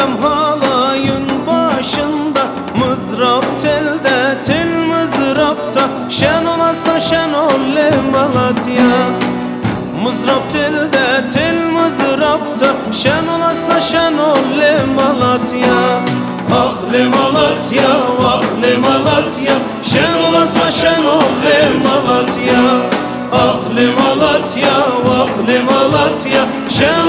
Kahvem halayın başında Mızrap telde tel mızrapta. Şen olasa şen olle Malatya. Mızrap telde tel mızrapta. Şen olasa şen olle Malatya. Ah le Malatya, ah le Malatya. Şen olasa şen olle Malatya. Ah le Malatya, ah le Malatya. Şen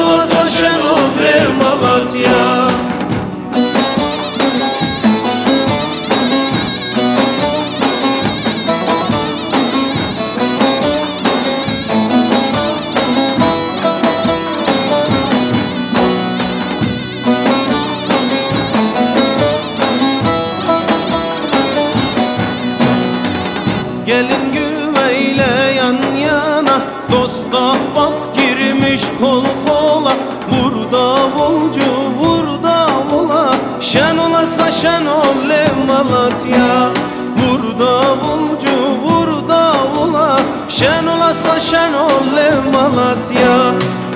Gelin güveyle yan yana Dost ahbap girmiş kol kola. Burada bulcu burada ola. Şen olasa şen ol le Malatya. Burada bulcu burada ola. Şen olasa şen ol le Malatya.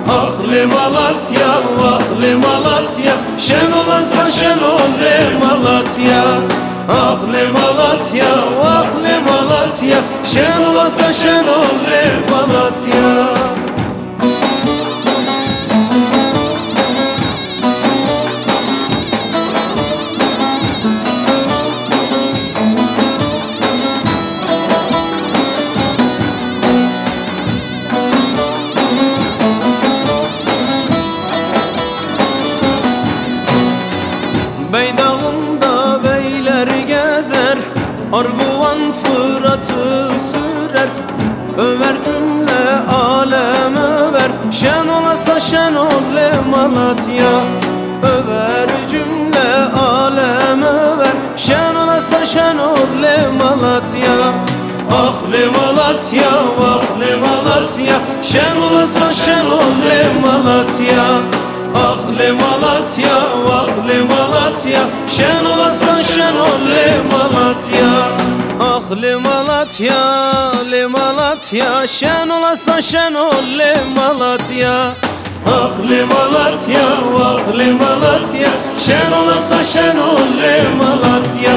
Ah le Malatya, ah le Malatya. Şen olasa şen ol le Malatya. Ah le Malatya, ah le Malatya Şen olasa şen ol le Malatya. Gezer Arguvan Fırat'ı sürer Över cümle alem över Şen olasa şen ol Malatya Över cümle alem över Şen olasa şen ol Malatya Ah le Malatya, ah le Malatya. Şen olasa şen ol Malatya Ah le Malatya, ah le Malatya. Şen olasa şen Le Malatya, le Malatya Şen olasa şen ol le Malatya. Ah le Malatya, ah le Malatya Şen olasa şen ol le Malatya